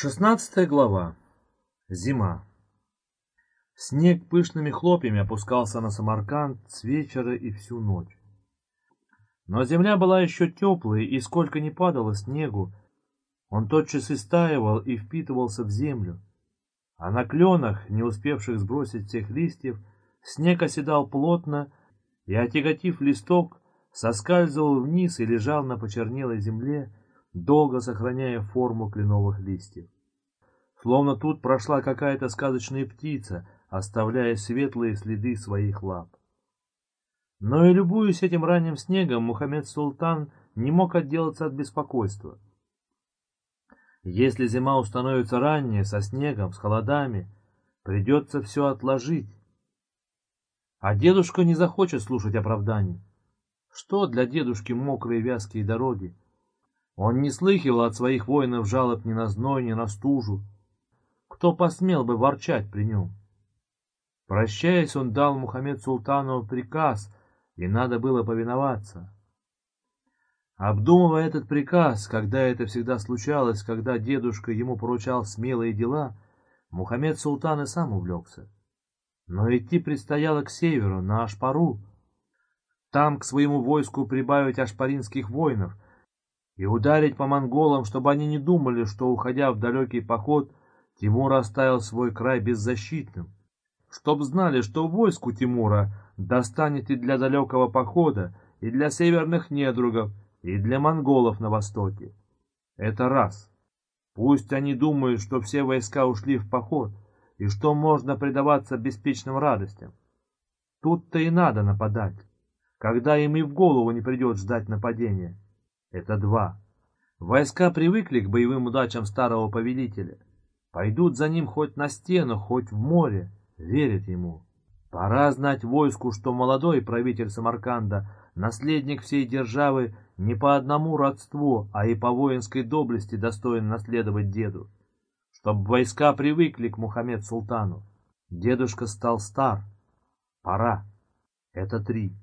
Шестнадцатая глава. Зима. Снег пышными хлопьями опускался на Самарканд с вечера и всю ночь. Но земля была еще теплой, и сколько ни падало снегу, он тотчас истаивал и впитывался в землю. А на кленах, не успевших сбросить всех листьев, снег оседал плотно и, отяготив листок, соскальзывал вниз и лежал на почернелой земле, долго сохраняя форму кленовых листьев. Словно тут прошла какая-то сказочная птица, оставляя светлые следы своих лап. Но и любуясь этим ранним снегом, Мухаммед Султан не мог отделаться от беспокойства. Если зима установится ранее, со снегом, с холодами, придется все отложить. А дедушка не захочет слушать оправданий. Что для дедушки мокрые вязкие дороги? Он не слыхивал от своих воинов жалоб ни на зной, ни на стужу. Кто посмел бы ворчать при нем? Прощаясь, он дал Мухаммед Султану приказ, и надо было повиноваться. Обдумывая этот приказ, когда это всегда случалось, когда дедушка ему поручал смелые дела, Мухаммед Султан и сам увлекся. Но идти предстояло к северу, на Ашпару. Там к своему войску прибавить ашпаринских воинов — и ударить по монголам, чтобы они не думали, что, уходя в далекий поход, Тимур оставил свой край беззащитным. Чтоб знали, что войску Тимура достанет и для далекого похода, и для северных недругов, и для монголов на востоке. Это раз. Пусть они думают, что все войска ушли в поход, и что можно предаваться беспечным радостям. Тут-то и надо нападать, когда им и в голову не придет ждать нападения. Это два. Войска привыкли к боевым удачам старого повелителя. Пойдут за ним хоть на стену, хоть в море, верят ему. Пора знать войску, что молодой правитель Самарканда, наследник всей державы, не по одному родству, а и по воинской доблести достоин наследовать деду. Чтоб войска привыкли к Мухаммед Султану. Дедушка стал стар. Пора. Это три.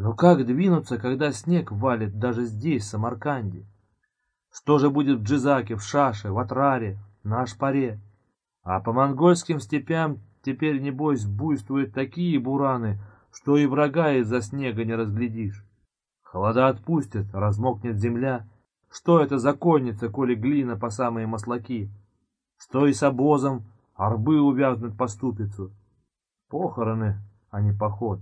Но как двинуться, когда снег валит даже здесь, в Самарканде? Что же будет в Джизаке, в Шаше, в Атраре, на Ашпаре? А по монгольским степям теперь, небось, буйствуют такие бураны, что и врага из-за снега не разглядишь. Холода отпустят, размокнет земля. Что это за конница, коли глина по самые маслаки? Что и с обозом, арбы увязнут по ступицу? Похороны, а не поход.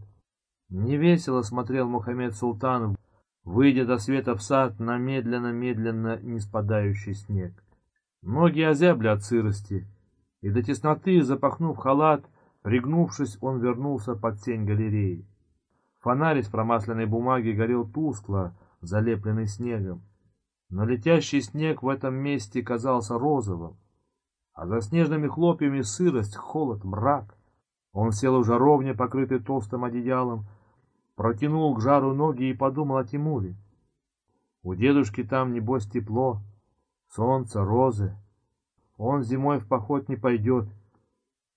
Невесело смотрел Мухаммед Султан, выйдя до света в сад на медленно-медленно не спадающий снег. Ноги озябли от сырости, и до тесноты, запахнув халат, пригнувшись, он вернулся под тень галереи. Фонарь из промасленной бумаги горел тускло, залепленный снегом. Но летящий снег в этом месте казался розовым, а за снежными хлопьями сырость, холод, мрак. Он сел у жаровни, покрытый толстым одеялом, протянул к жару ноги и подумал о Тимуре. У дедушки там, небось, тепло, солнце, розы. Он зимой в поход не пойдет.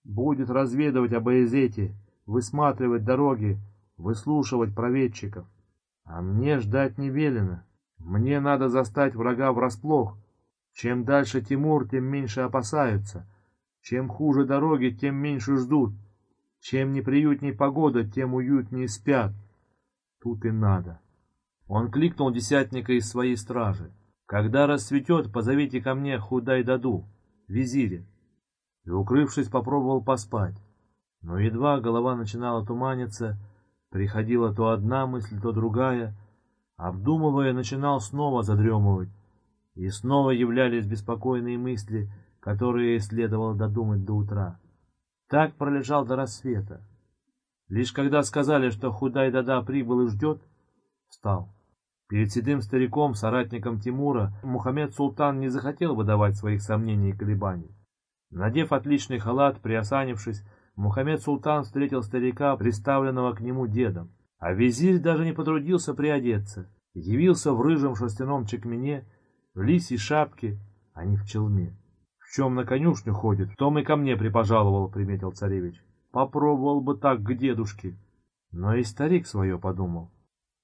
Будет разведывать об Эзете, высматривать дороги, выслушивать проведчиков. А мне ждать не велено. Мне надо застать врага врасплох. Чем дальше Тимур, тем меньше опасаются. Чем хуже дороги, тем меньше ждут. Чем неприютней погода, тем уютнее спят. Тут и надо. Он кликнул десятника из своей стражи. Когда расцветет, позовите ко мне Худай-Даду, визире. И, укрывшись, попробовал поспать. Но едва голова начинала туманиться, приходила то одна мысль, то другая. Обдумывая, начинал снова задремывать. И снова являлись беспокойные мысли, которые следовало додумать до утра. Так пролежал до рассвета. Лишь когда сказали, что Худай-Дада прибыл и ждет, встал. Перед седым стариком, соратником Тимура, Мухаммед Султан не захотел выдавать своих сомнений и колебаний. Надев отличный халат, приосанившись, Мухаммед Султан встретил старика, представленного к нему дедом. А визирь даже не потрудился приодеться. Явился в рыжем шерстяном чекмене, в лисьей шапке, а не в челме. В чем на конюшню ходит, в том и ко мне припожаловал, приметил царевич. Попробовал бы так к дедушке. Но и старик свое подумал.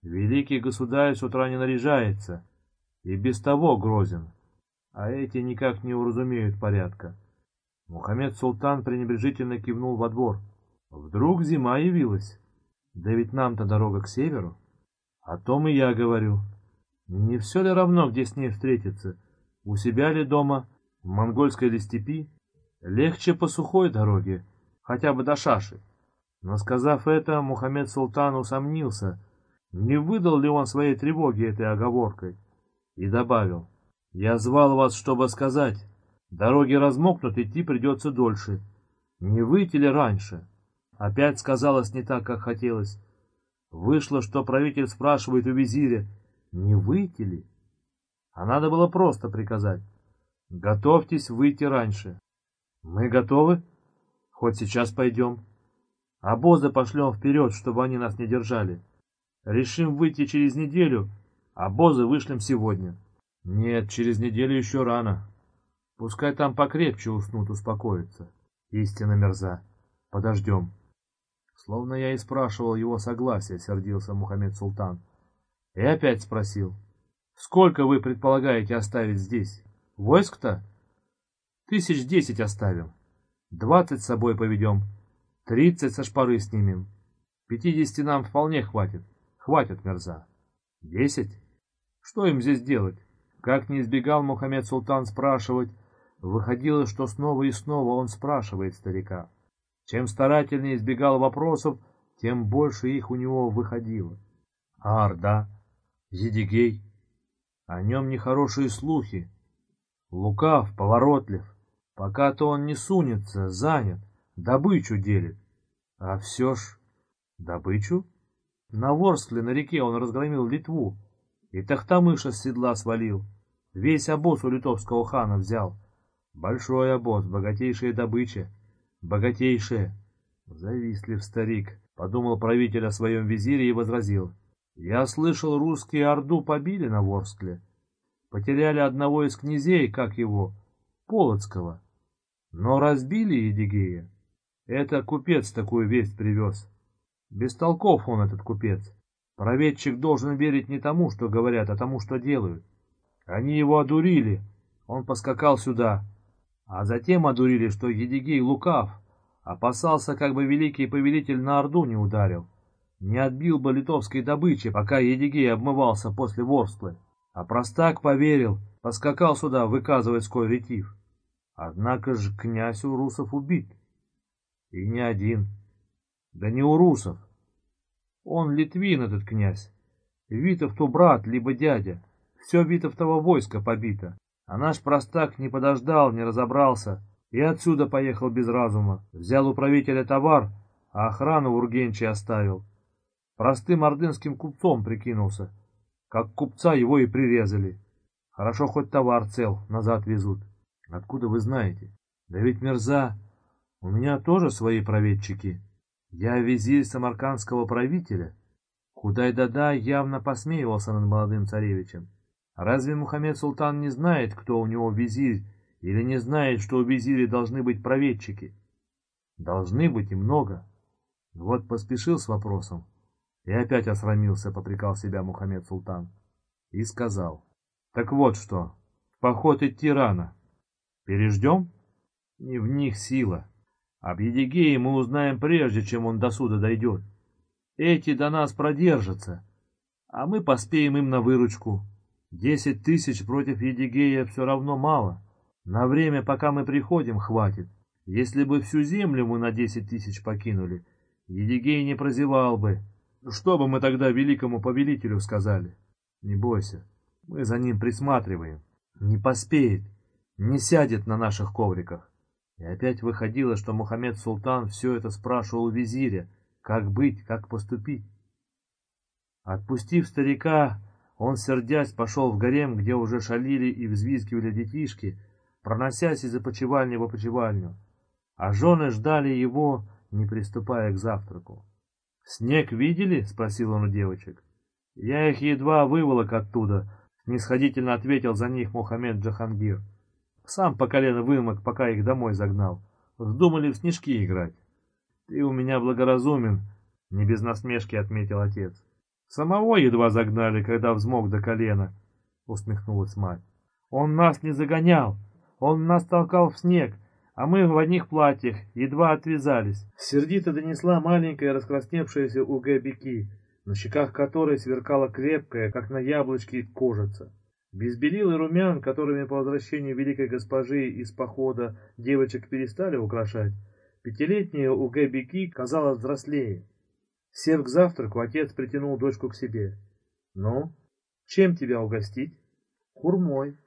Великий государь с утра не наряжается, и без того грозен. а эти никак не уразумеют порядка. Мухаммед Султан пренебрежительно кивнул во двор. Вдруг зима явилась? Да ведь нам-то дорога к северу. О том и я говорю. Не все ли равно, где с ней встретиться? У себя ли дома, в монгольской ли степи? Легче по сухой дороге, хотя бы до Шаши. Но сказав это, Мухаммед Султан усомнился, не выдал ли он своей тревоги этой оговоркой, и добавил, «Я звал вас, чтобы сказать, дороги размокнут, идти придется дольше. Не выйти ли раньше?» Опять сказалось не так, как хотелось. Вышло, что правитель спрашивает у визиря, не выйти ли? А надо было просто приказать, готовьтесь выйти раньше. Мы готовы? Хоть сейчас пойдем. Обозы пошлем вперед, чтобы они нас не держали. Решим выйти через неделю, обозы вышлем сегодня. Нет, через неделю еще рано. Пускай там покрепче уснут, успокоятся. Истинно мерза. Подождем. Словно я и спрашивал его согласия, сердился Мухаммед Султан. И опять спросил. Сколько вы предполагаете оставить здесь? Войск-то? Тысяч десять оставим. Двадцать с собой поведем. Тридцать со шпары снимем. Пятидесяти нам вполне хватит. Хватит, мерза. Десять? Что им здесь делать? Как не избегал Мухаммед Султан спрашивать, выходило, что снова и снова он спрашивает старика. Чем старательнее избегал вопросов, тем больше их у него выходило. А? Зидигей? О нем нехорошие слухи. Лукав, поворотлив. Пока-то он не сунется, занят, добычу делит. А все ж... Добычу? На Ворскле на реке он разгромил Литву и Тахтамыша с седла свалил. Весь обоз у литовского хана взял. Большой обоз, богатейшая добыча, богатейшая. Завистлив старик, подумал правитель о своем визире и возразил. Я слышал, русские Орду побили на Ворскле. Потеряли одного из князей, как его, Полоцкого. Но разбили Едигея. Это купец такую весть привез. Бестолков он, этот купец. Проведчик должен верить не тому, что говорят, а тому, что делают. Они его одурили. Он поскакал сюда. А затем одурили, что Едигей лукав. Опасался, как бы великий повелитель на Орду не ударил. Не отбил бы литовской добычи, пока Едигей обмывался после Ворсклы. А простак поверил, поскакал сюда выказывать свой ретив. Однако же князь русов убит. И не один. Да не у русов. Он литвин, этот князь. Витов то брат, либо дядя. Все Витовтово войско побито. А наш простак не подождал, не разобрался. И отсюда поехал без разума. Взял у правителя товар, а охрану в Ургенче оставил. Простым ордынским купцом прикинулся. Как купца его и прирезали. Хорошо хоть товар цел, назад везут. Откуда вы знаете? Да ведь мерза, у меня тоже свои проведчики. Я визирь самаркандского правителя. Худай-Дада явно посмеивался над молодым царевичем. Разве Мухаммед Султан не знает, кто у него визирь, или не знает, что у визиря должны быть проведчики? Должны быть и много. Вот поспешил с вопросом. И опять осрамился, попрекал себя Мухаммед Султан. И сказал, так вот что, в поход идти рано. Переждем? Не в них сила. Об Едигее мы узнаем прежде, чем он до суда дойдет. Эти до нас продержатся, а мы поспеем им на выручку. Десять тысяч против Едигея все равно мало. На время, пока мы приходим, хватит. Если бы всю землю мы на десять тысяч покинули, Едигей не прозевал бы. Что бы мы тогда великому повелителю сказали? Не бойся, мы за ним присматриваем. Не поспеет не сядет на наших ковриках. И опять выходило, что Мухаммед Султан все это спрашивал визиря, как быть, как поступить. Отпустив старика, он, сердясь, пошел в гарем, где уже шалили и взвизгивали детишки, проносясь из опочивальни в опочивальню, а жены ждали его, не приступая к завтраку. «Снег видели?» — спросил он у девочек. «Я их едва выволок оттуда», — снисходительно ответил за них Мухаммед Джахангир. Сам по колено вымок, пока их домой загнал. Вздумали в снежки играть. Ты у меня благоразумен, не без насмешки отметил отец. Самого едва загнали, когда взмок до колена, усмехнулась мать. Он нас не загонял, он нас толкал в снег, а мы в одних платьях едва отвязались. Сердито донесла маленькая раскрасневшаяся УГ Беки, на щеках которой сверкала крепкая, как на яблочке, кожица. Без белил и румян, которыми по возвращению великой госпожи из похода девочек перестали украшать, пятилетняя УГ Беки казалась взрослее. Сев к завтраку, отец притянул дочку к себе. «Ну, чем тебя угостить?» «Хурмой».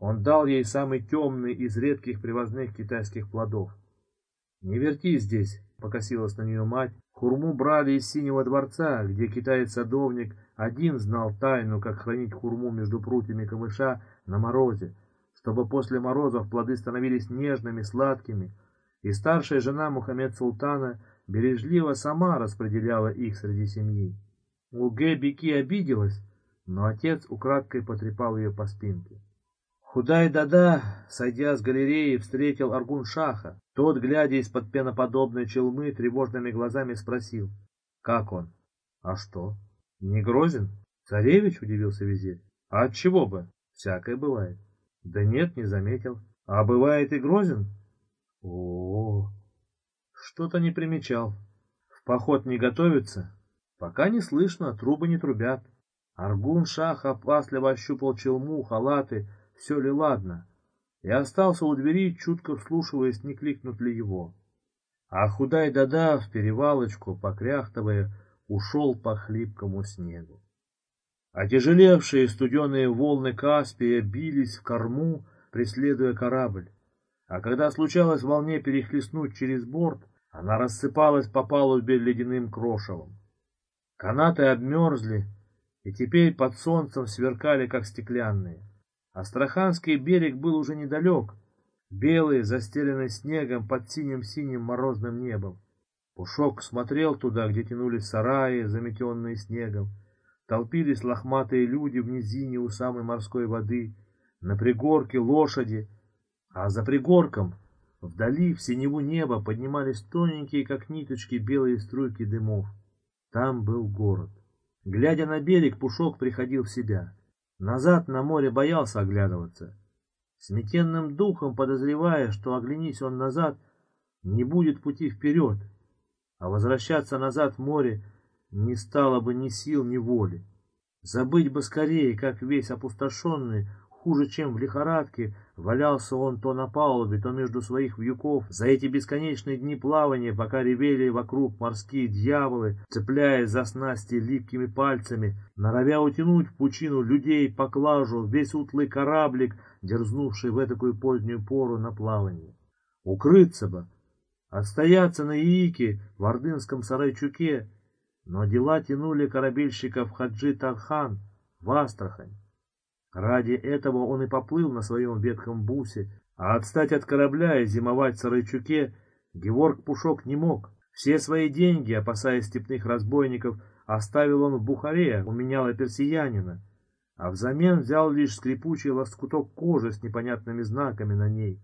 Он дал ей самый темный из редких привозных китайских плодов. «Не верти здесь», — покосилась на нее мать. Хурму брали из Синего дворца, где китаец-садовник один знал тайну, как хранить хурму между прутьями камыша на морозе, чтобы после морозов плоды становились нежными, сладкими, и старшая жена Мухаммед Султана бережливо сама распределяла их среди семьи. Уге Беки обиделась, но отец украдкой потрепал ее по спинке. Худай-дада, сойдя с галереи, встретил Аргун-Шаха. Тот, глядя из-под пеноподобной челмы, тревожными глазами спросил. Как он? А что? Не грозен? Царевич, удивился визирь. А от чего бы? Всякое бывает. Да нет, не заметил. А бывает и грозен? О, -о, -о. что-то не примечал. В поход не готовится? Пока не слышно, трубы не трубят. Аргун-Шах опасливо ощупал челму, халаты, все ли ладно, и остался у двери, чутко вслушиваясь, не кликнут ли его. А Худай-Дада в перевалочку, покряхтовая, ушел по хлипкому снегу. Отяжелевшие студеные волны Каспия бились в корму, преследуя корабль, а когда случалось волне перехлестнуть через борт, она рассыпалась по палубе ледяным крошевом. Канаты обмерзли, и теперь под солнцем сверкали, как стеклянные. Астраханский берег был уже недалек, белый, застеленный снегом под синим-синим морозным небом. Пушок смотрел туда, где тянулись сараи, заметенные снегом. Толпились лохматые люди в низине у самой морской воды, на пригорке лошади, а за пригорком, вдали, в синеву неба, поднимались тоненькие, как ниточки, белые струйки дымов. Там был город. Глядя на берег, Пушок приходил в себя. Назад на море боялся оглядываться. Сметенным духом подозревая, что оглянись он назад, не будет пути вперед, а возвращаться назад в море не стало бы ни сил, ни воли. Забыть бы скорее, как весь опустошенный, хуже, чем в лихорадке, валялся он то на палубе, то между своих вьюков. За эти бесконечные дни плавания, пока ревели вокруг морские дьяволы, цепляясь за снасти липкими пальцами, норовя утянуть в пучину людей поклажу весь утлый кораблик, дерзнувший в такую позднюю пору на плавание. Укрыться бы, отстояться на Яике, в Ордынском Сарайчуке, но дела тянули корабельщиков Хаджи Тархан в Астрахань. Ради этого он и поплыл на своем ветхом бусе, а отстать от корабля и зимовать в Сарайчуке Геворг Пушок не мог. Все свои деньги, опасаясь степных разбойников, оставил он в Бухаре у меняла персиянина, а взамен взял лишь скрипучий лоскуток кожи с непонятными знаками на ней.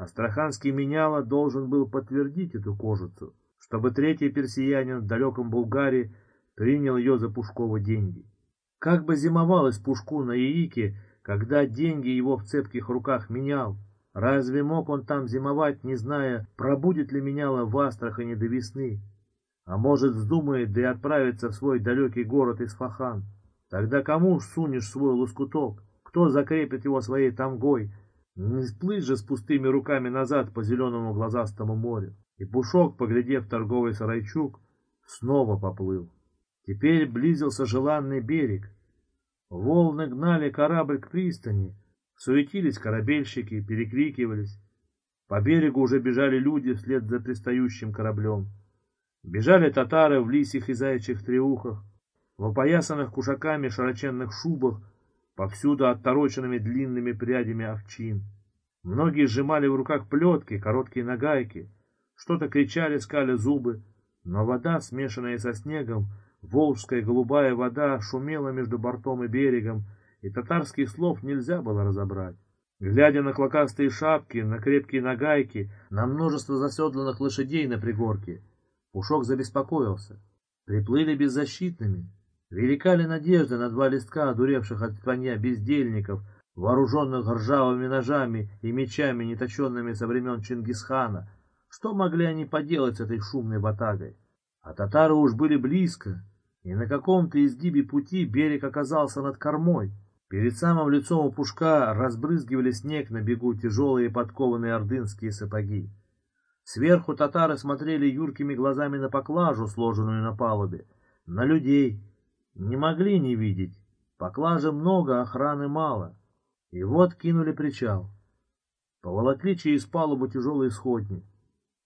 Астраханский меняла должен был подтвердить эту кожицу, чтобы третий персиянин в далеком Булгарии принял ее за Пушкова деньги. Как бы зимовалось Пушку на Яике, когда деньги его в цепких руках менял? Разве мог он там зимовать, не зная, пробудет ли меняло в Астрахани до весны? А может, вздумает, да и отправиться в свой далекий город Исфахан? Тогда кому сунешь свой лоскуток? Кто закрепит его своей тамгой? Не сплыть же с пустыми руками назад по зеленому глазастому морю. И Пушок, поглядев торговый сарайчук, снова поплыл. Теперь близился желанный берег. Волны гнали корабль к пристани, суетились корабельщики, перекрикивались. По берегу уже бежали люди вслед за пристающим кораблем. Бежали татары в лисьих и заячьих треухах, в опоясанных кушаками широченных шубах, повсюду оттороченными длинными прядями овчин. Многие сжимали в руках плетки, короткие нагайки, что-то кричали, скали зубы, но вода, смешанная со снегом, Волжская голубая вода шумела между бортом и берегом, и татарских слов нельзя было разобрать. Глядя на клокастые шапки, на крепкие нагайки, на множество заседланных лошадей на пригорке, Пушок забеспокоился. Приплыли беззащитными. Велика ли надежда на два листка одуревших от коня бездельников, вооруженных ржавыми ножами и мечами, неточенными со времен Чингисхана. Что могли они поделать с этой шумной батагой? А татары уж были близко, и на каком-то изгибе пути берег оказался над кормой. Перед самым лицом у пушка разбрызгивали снег на бегу тяжелые подкованные ордынские сапоги. Сверху татары смотрели юркими глазами на поклажу, сложенную на палубе, на людей. Не могли не видеть. Поклажи много, охраны мало. И вот кинули причал. Поволокли через палубу тяжелые сходни.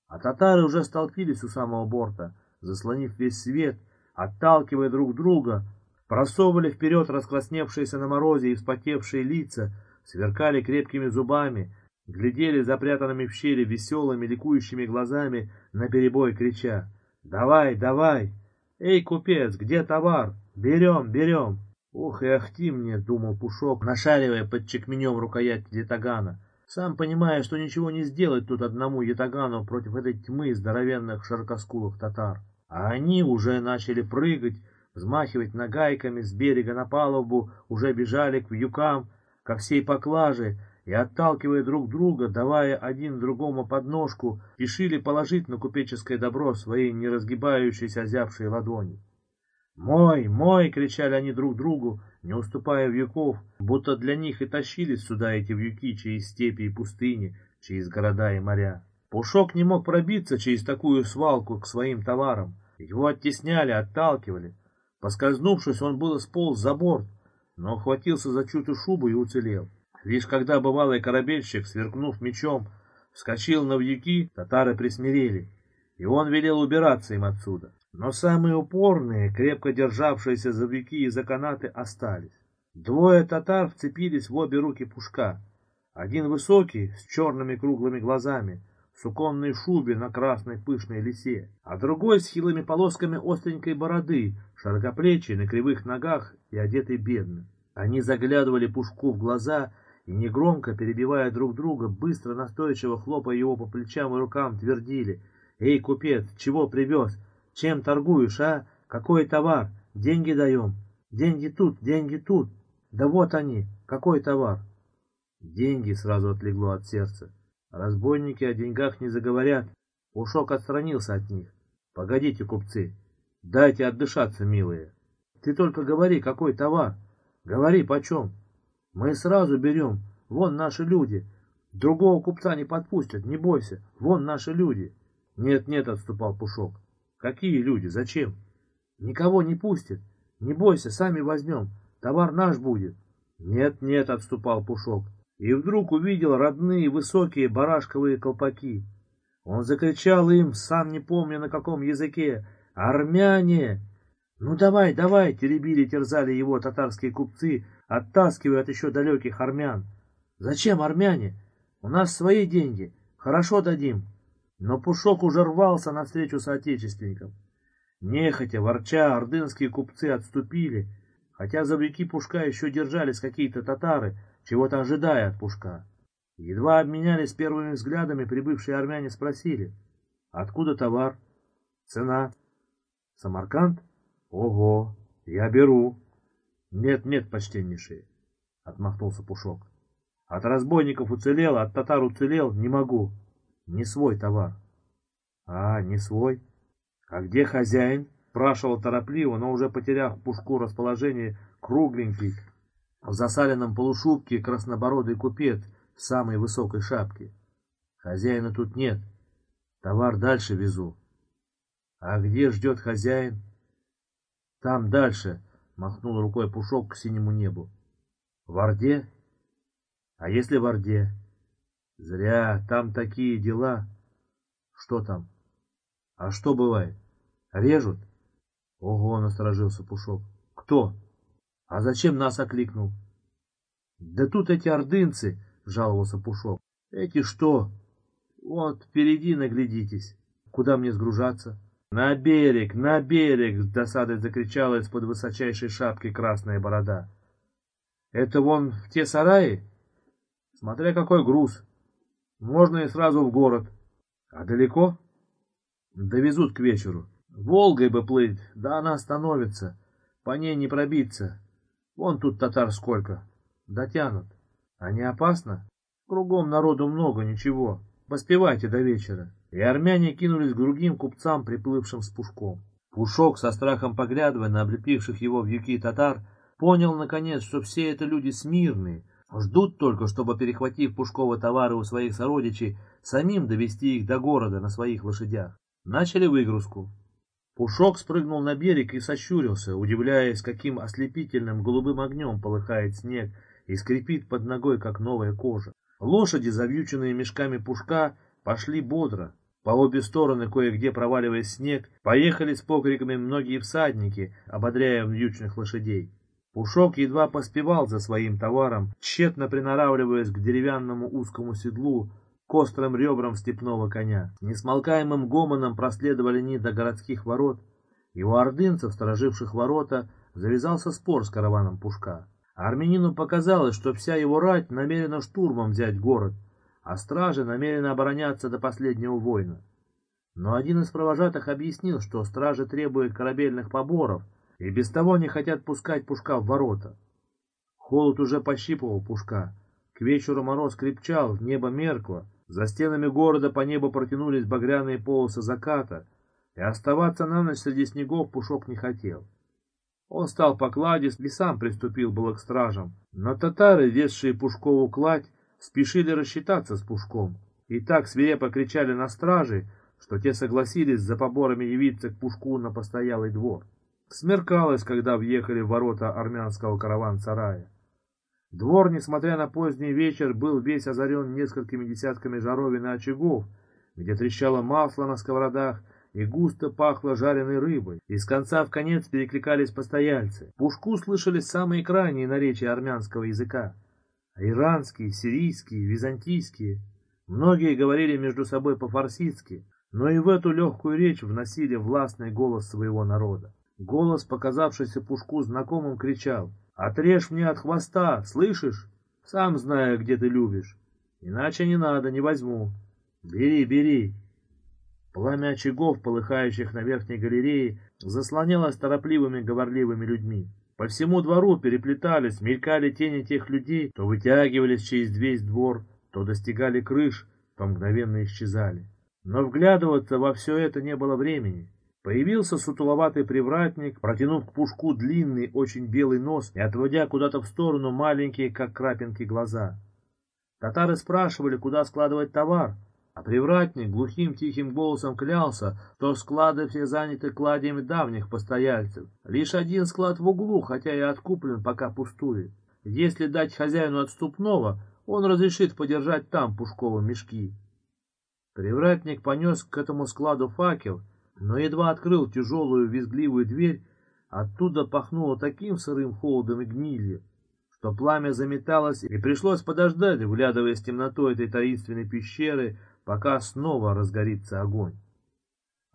А татары уже столпились у самого борта, заслонив весь свет, отталкивая друг друга, просовывали вперед раскрасневшиеся на морозе и вспотевшие лица, сверкали крепкими зубами, глядели запрятанными в щели веселыми ликующими глазами, наперебой крича «Давай, давай! Эй, купец, где товар? Берем, берем!» «Ох и ахти мне!» — думал Пушок, нашаривая под чекменем рукоять ятагана. Сам понимая, что ничего не сделать тут одному ятагану против этой тьмы здоровенных широкоскулых татар. А они уже начали прыгать, взмахивать нагайками с берега на палубу, уже бежали к вьюкам, ко всей поклаже, и, отталкивая друг друга, давая один другому подножку, решили положить на купеческое добро свои неразгибающиеся озябшие ладони. «Мой, мой!» — кричали они друг другу, не уступая вьюков, будто для них и тащились сюда эти вьюки через степи и пустыни, через города и моря. Пушок не мог пробиться через такую свалку к своим товарам. Его оттесняли, отталкивали. Поскользнувшись, он было сполз за борт, но ухватился за чью-то шубу и уцелел. Лишь когда бывалый корабельщик, сверкнув мечом, вскочил на вьюки, татары присмирели, и он велел убираться им отсюда. Но самые упорные, крепко державшиеся за вьюки и за канаты, остались. Двое татар вцепились в обе руки пушка. Один высокий, с черными круглыми глазами, в суконной шубе на красной пышной лисе, а другой с хилыми полосками остренькой бороды, широкоплечий, на кривых ногах и одетый бедно. Они заглядывали пушку в глаза и, негромко перебивая друг друга, быстро настойчиво хлопая его по плечам и рукам, твердили «Эй, купец, чего привез? Чем торгуешь, а? Какой товар? Деньги даем. Деньги тут, деньги тут. Да вот они, какой товар?» Деньги сразу отлегло от сердца. Разбойники о деньгах не заговорят. Ушок отстранился от них. Погодите, купцы, дайте отдышаться, милые. Ты только говори, какой товар. Говори, почем. Мы сразу берем. Вон наши люди. Другого купца не подпустят, не бойся. Вон наши люди. Нет, нет, отступал Пушок. Какие люди? Зачем? Никого не пустят. Не бойся, сами возьмем. Товар наш будет. Нет, нет, отступал Пушок и вдруг увидел родные высокие барашковые колпаки. Он закричал им, сам не помня на каком языке, «Армяне!» «Ну давай, давай!» — теребили, терзали его татарские купцы, оттаскивая от еще далеких армян. «Зачем армяне? У нас свои деньги, хорошо дадим». Но Пушок уже рвался навстречу соотечественникам. Нехотя, ворча, ордынские купцы отступили, хотя за веки Пушка еще держались какие-то татары, чего-то ожидая от Пушка. Едва обменялись первыми взглядами, прибывшие армяне спросили, откуда товар, цена, Самарканд? Ого, я беру. Нет, нет, почтеннейшие, отмахнулся Пушок. От разбойников уцелел, от татар уцелел, не могу. Не свой товар. А, не свой? А где хозяин? Спрашивал торопливо, но уже потеряв Пушку расположение, кругленький, в засаленном полушубке краснобородый купец в самой высокой шапке. Хозяина тут нет, товар дальше везу. А где ждет хозяин? Там дальше, махнул рукой Пушок к синему небу. В Орде? А если в Орде? Зря, там такие дела. Что там? А что бывает? Режут? Ого, насторожился Пушок. Кто? А зачем нас окликнул? Да тут эти ордынцы, жаловался Пушок. Эти что? Вот впереди наглядитесь. Куда мне сгружаться? На берег, на берег, досадой закричала из-под высочайшей шапки красная борода. Это вон в те сараи? Смотря какой груз. Можно и сразу в город. А далеко? Довезут к вечеру. Волгой бы плыть, да она остановится. По ней не пробиться. Вон тут татар сколько. Дотянут. А не опасно? Кругом народу много, ничего. Поспевайте до вечера. И армяне кинулись к другим купцам, приплывшим с Пушком. Пушок, со страхом поглядывая на облепивших его в юки татар, понял, наконец, что все это люди смирные, ждут только, чтобы, перехватив Пушкова товары у своих сородичей, самим довести их до города на своих лошадях. Начали выгрузку. Пушок спрыгнул на берег и сощурился, удивляясь, каким ослепительным голубым огнем полыхает снег и скрипит под ногой, как новая кожа. Лошади, завьюченные мешками пушка, пошли бодро. По обе стороны, кое-где проваливаясь снег, поехали с покриками многие всадники, ободряя вьючных лошадей. Пушок едва поспевал за своим товаром, тщетно приноравливаясь к деревянному узкому седлу, к острым ребрам степного коня. Несмолкаемым гомоном проследовали они до городских ворот, и у ордынцев, стороживших ворота, завязался спор с караваном Пушка. Армянину показалось, что вся его рать намерена штурмом взять город, а стражи намерены обороняться до последнего воина. Но один из провожатых объяснил, что стражи требуют корабельных поборов и без того не хотят пускать Пушка в ворота. Холод уже пощипывал Пушка. К вечеру мороз крепчал, небо меркло, за стенами города по небу протянулись багряные полосы заката, и оставаться на ночь среди снегов Пушок не хотел. Он стал покладист и сам приступил было к стражам, но татары, везшие Пушкову кладь, спешили рассчитаться с Пушком, и так свирепо кричали на стражи, что те согласились за поборами явиться к Пушку на постоялый двор. Смеркалось, когда въехали в ворота армянского караван-сарая. Двор, несмотря на поздний вечер, был весь озарен несколькими десятками жаровин и очагов, где трещало масло на сковородах и густо пахло жареной рыбой. Из конца в конец перекликались постояльцы. Пушку слышались самые крайние наречия армянского языка. Иранские, сирийские, византийские. Многие говорили между собой по-фарсидски, но и в эту легкую речь вносили властный голос своего народа. Голос, показавшийся Пушку знакомым, кричал — Отрежь мне от хвоста, слышишь? Сам знаю, где ты любишь. Иначе не надо, не возьму. Бери, бери. Пламя очагов, полыхающих на верхней галерее, заслонялось торопливыми говорливыми людьми. По всему двору переплетались, мелькали тени тех людей, то вытягивались через весь двор, то достигали крыш, то мгновенно исчезали. Но вглядываться во все это не было времени. Появился сутуловатый привратник, протянув к пушку длинный, очень белый нос и отводя куда-то в сторону маленькие, как крапинки, глаза. Татары спрашивали, куда складывать товар, а привратник глухим тихим голосом клялся, что склады все заняты кладями давних постояльцев. Лишь один склад в углу, хотя и откуплен, пока пустует. Если дать хозяину отступного, он разрешит подержать там пушковые мешки. Привратник понес к этому складу факел — но едва открыл тяжелую визгливую дверь, оттуда пахнуло таким сырым холодом и гнилью, что пламя заметалось, и пришлось подождать, вглядываясь в темноту этой таинственной пещеры, пока снова разгорится огонь.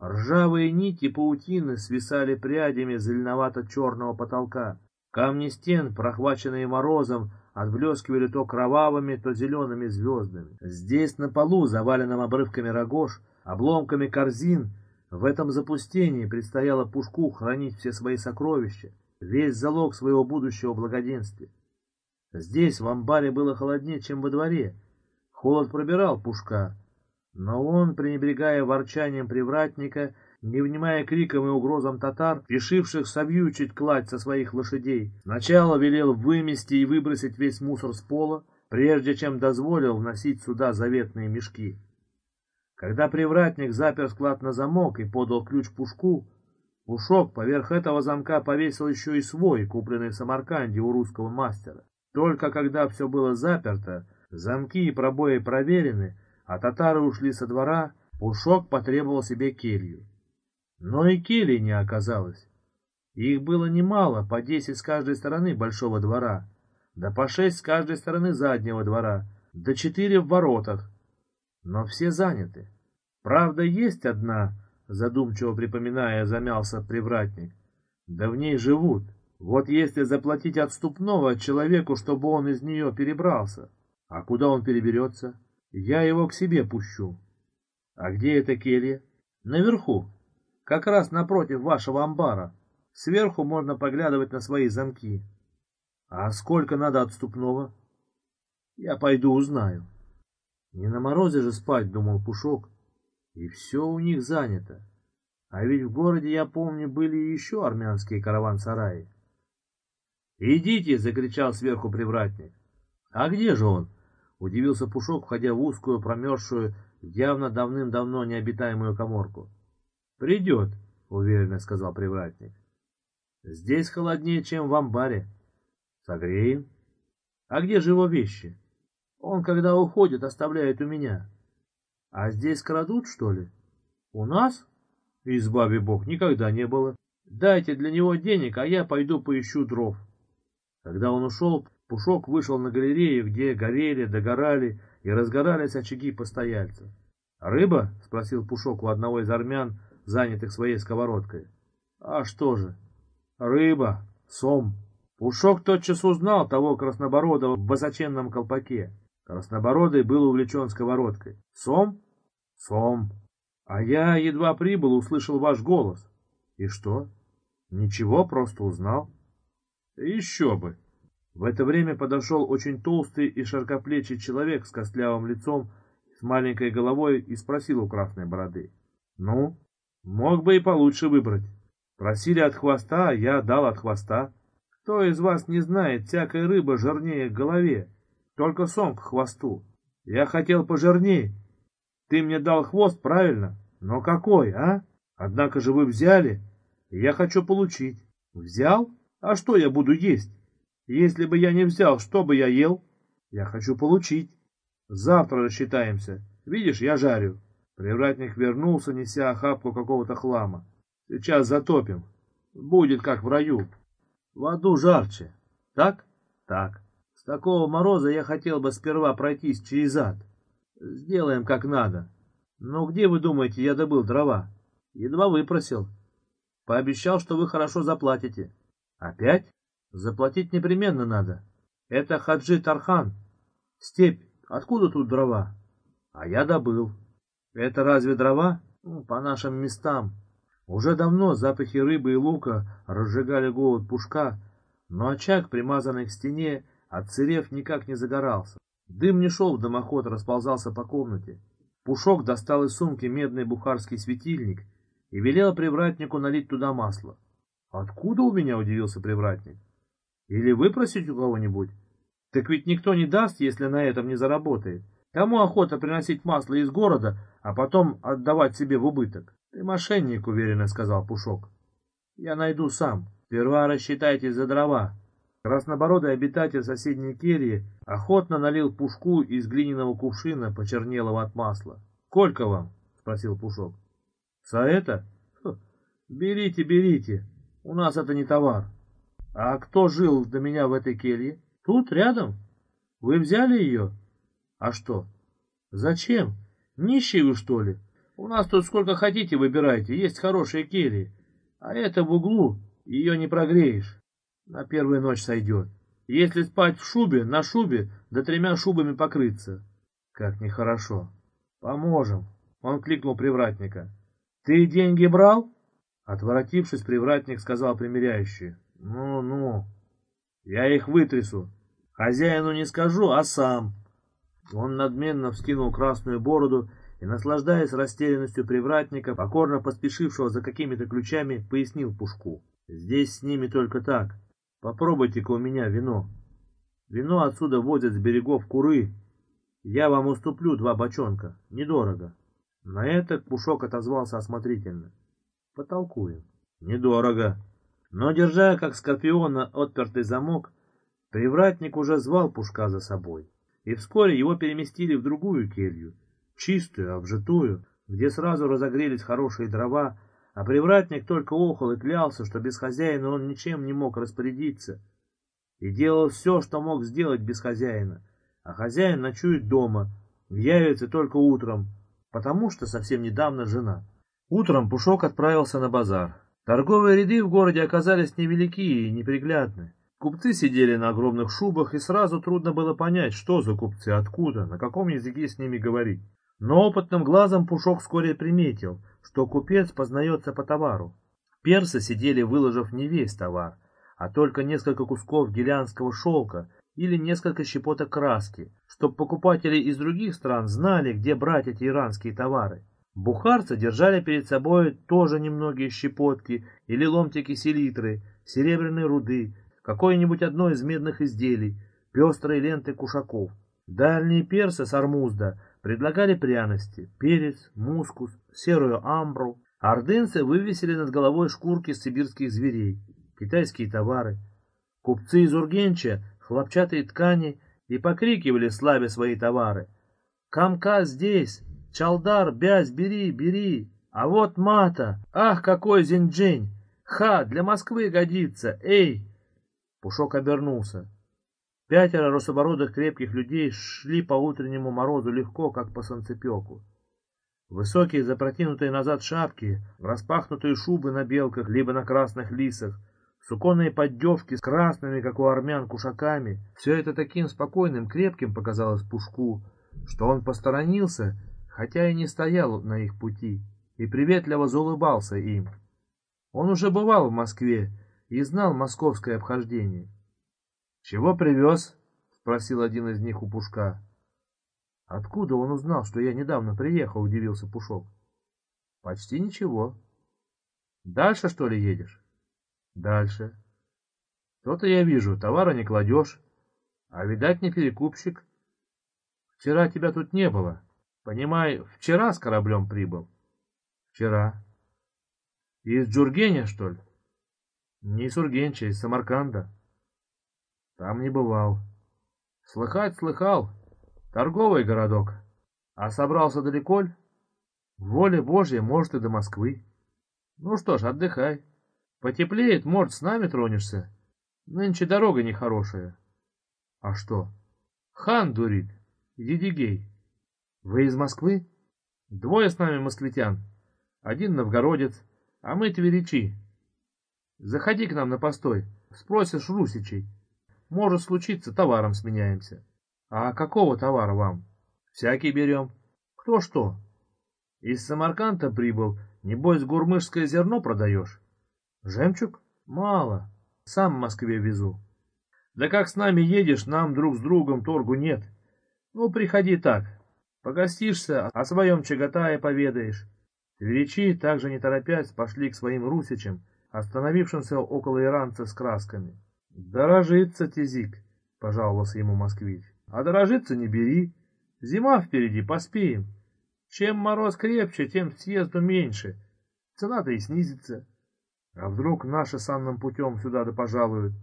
Ржавые нити паутины свисали прядями зеленовато-черного потолка. Камни стен, прохваченные морозом, отблескивали то кровавыми, то зелеными звездами. Здесь, на полу, заваленном обрывками рогож, обломками корзин, в этом запустении предстояло Пушку хранить все свои сокровища, весь залог своего будущего благоденствия. Здесь, в амбаре, было холоднее, чем во дворе. Холод пробирал Пушка, но он, пренебрегая ворчанием привратника, не внимая крикам и угрозам татар, решивших совьючить кладь со своих лошадей, сначала велел вымести и выбросить весь мусор с пола, прежде чем дозволил вносить сюда заветные мешки. Когда привратник запер склад на замок и подал ключ Пушку, Пушок поверх этого замка повесил еще и свой, купленный в Самарканде у русского мастера. Только когда все было заперто, замки и пробои проверены, а татары ушли со двора, Пушок потребовал себе келью. Но и кельи не оказалось. Их было немало, по десять с каждой стороны большого двора, да по шесть с каждой стороны заднего двора, да четыре в воротах, но все заняты. Правда, есть одна, задумчиво припоминая, замялся привратник. Да в ней живут. Вот если заплатить отступного человеку, чтобы он из нее перебрался. А куда он переберется? Я его к себе пущу. А где эта келья? Наверху. Как раз напротив вашего амбара. Сверху можно поглядывать на свои замки. А сколько надо отступного? Я пойду узнаю. Не на морозе же спать, думал Пушок, и все у них занято. А ведь в городе, я помню, были еще армянские караван-сараи. «Идите!» — закричал сверху привратник. «А где же он?» — удивился Пушок, входя в узкую, промерзшую, явно давным-давно необитаемую коморку. «Придет», — уверенно сказал привратник. «Здесь холоднее, чем в амбаре. Согреем. А где же его вещи? Он, когда уходит, оставляет у меня. А здесь крадут, что ли? У нас? Избави бог, никогда не было. Дайте для него денег, а я пойду поищу дров. Когда он ушел, Пушок вышел на галерею, где горели, догорали и разгорались очаги постояльцев. «Рыба?» — спросил Пушок у одного из армян, занятых своей сковородкой. «А что же?» «Рыба, сом». Пушок тотчас узнал того краснобородого в высоченном колпаке. Краснобородый был увлечен сковородкой. «Сом?» «Сом. А я едва прибыл, услышал ваш голос». «И что?» «Ничего, просто узнал». Еще бы. В это время подошел очень толстый и широкоплечий человек с костлявым лицом, с маленькой головой и спросил у красной бороды. Ну, мог бы и получше выбрать. Просили от хвоста, а я дал от хвоста. Кто из вас не знает, всякая рыба жирнее к голове, только сон к хвосту. Я хотел пожирнее. Ты мне дал хвост, правильно? Но какой, а? Однако же вы взяли, я хочу получить. Взял? А что я буду есть? Если бы я не взял, что бы я ел? Я хочу получить. Завтра рассчитаемся. Видишь, я жарю. Привратник вернулся, неся охапку какого-то хлама. Сейчас затопим. Будет как в раю. В аду жарче. Так? Так. С такого мороза я хотел бы сперва пройтись через ад. Сделаем как надо. Но где, вы думаете, я добыл дрова? Едва выпросил. Пообещал, что вы хорошо заплатите. Опять? Заплатить непременно надо. Это Хаджи Тархан. Степь. Откуда тут дрова? А я добыл. Это разве дрова? Ну, по нашим местам. Уже давно запахи рыбы и лука разжигали голод пушка, но очаг, примазанный к стене, отсырев, никак не загорался. Дым не шел в дымоход, расползался по комнате. Пушок достал из сумки медный бухарский светильник и велел привратнику налить туда масло. Откуда у меня, удивился привратник? Или выпросить у кого-нибудь? Так ведь никто не даст, если на этом не заработает. Кому охота приносить масло из города, а потом отдавать себе в убыток? Ты мошенник, уверенно сказал Пушок. Я найду сам. Сперва рассчитайтесь за дрова. Краснобородый обитатель соседней кельи охотно налил Пушку из глиняного кувшина, почернелого от масла. «Сколько вам?» — спросил Пушок. «За это?» «Берите, берите. У нас это не товар. А кто жил до меня в этой келье? Тут, рядом. Вы взяли ее? А что? Зачем? Нищие вы, что ли? У нас тут сколько хотите выбирайте, есть хорошие кельи. А это в углу, ее не прогреешь. На первую ночь сойдет. Если спать в шубе, на шубе, да тремя шубами покрыться. Как нехорошо. Поможем. Он кликнул привратника. Ты деньги брал? Отворотившись, привратник сказал примиряющий. «Ну-ну, я их вытрясу. Хозяину не скажу, а сам». Он надменно вскинул красную бороду и, наслаждаясь растерянностью привратника, покорно поспешившего за какими-то ключами, пояснил Пушку. «Здесь с ними только так. Попробуйте-ка у меня вино. Вино отсюда возят с берегов Куры. Я вам уступлю два бочонка. Недорого». На это Пушок отозвался осмотрительно. Потолкуем. Недорого. Но, держа как скорпиона отпертый замок, привратник уже звал Пушка за собой. И вскоре его переместили в другую келью, чистую, обжитую, где сразу разогрелись хорошие дрова, а привратник только охал и клялся, что без хозяина он ничем не мог распорядиться. И делал все, что мог сделать без хозяина. А хозяин ночует дома, явится только утром, потому что совсем недавно жена. Утром Пушок отправился на базар. Торговые ряды в городе оказались невелики и неприглядны. Купцы сидели на огромных шубах, и сразу трудно было понять, что за купцы, откуда, на каком языке с ними говорить. Но опытным глазом Пушок вскоре приметил, что купец познается по товару. Персы сидели, выложив не весь товар, а только несколько кусков гелянского шелка или несколько щепоток краски, чтобы покупатели из других стран знали, где брать эти иранские товары. Бухарцы держали перед собой тоже немногие щепотки или ломтики селитры, серебряной руды, какое-нибудь одно из медных изделий, пестрые ленты кушаков. Дальние персы с Армузда предлагали пряности, перец, мускус, серую амбру. Ордынцы вывесили над головой шкурки сибирских зверей, китайские товары. Купцы из Ургенча хлопчатые ткани и покрикивали славя свои товары. «Камка здесь! Чалдар, бязь, бери, бери! А вот мата! Ах, какой зинджень! Ха, для Москвы годится! Эй!» Пушок обернулся. Пятеро рособородых крепких людей шли по утреннему морозу легко, как по солнцепеку. Высокие запрокинутые назад шапки, распахнутые шубы на белках, либо на красных лисах, суконные поддевки с красными, как у армян, кушаками. Все это таким спокойным, крепким показалось Пушку, что он посторонился, хотя и не стоял на их пути, и приветливо заулыбался им. Он уже бывал в Москве и знал московское обхождение. «Чего привез?» — спросил один из них у Пушка. «Откуда он узнал, что я недавно приехал?» — удивился Пушок. «Почти ничего». «Дальше, что ли, едешь?» «Дальше». «То-то я вижу, товара не кладешь, а, видать, не перекупщик. Вчера тебя тут не было. Понимай, вчера с кораблем прибыл». «Вчера». «Из Джургеня, что ли?» «Не из Ургенча, из Самарканда». Там не бывал. Слыхать слыхал. Торговый городок. А собрался далеко ль? Воля Божья, может, и до Москвы. Ну что ж, отдыхай. Потеплеет, может, с нами тронешься. Нынче дорога нехорошая. А что? Хан дурит. Едигей. Вы из Москвы? Двое с нами москвитян. Один новгородец, а мы тверичи. Заходи к нам на постой, спросишь русичей. Может случиться, товаром сменяемся. А какого товара вам? Всякий берем. Кто что? Из Самарканда прибыл, небось гурмышское зерно продаешь? Жемчуг? Мало. Сам в Москве везу. Да как с нами едешь, нам друг с другом торгу нет. Ну, приходи так. Погостишься, о своем Чагатае поведаешь. Тверичи, также не торопясь, пошли к своим русичам, остановившимся около иранца с красками. «Дорожится, Тизик», — пожаловался ему москвич. «А дорожиться не бери. Зима впереди, поспеем. Чем мороз крепче, тем съезду меньше. Цена-то и снизится. А вдруг наши санным путем сюда да пожалуют?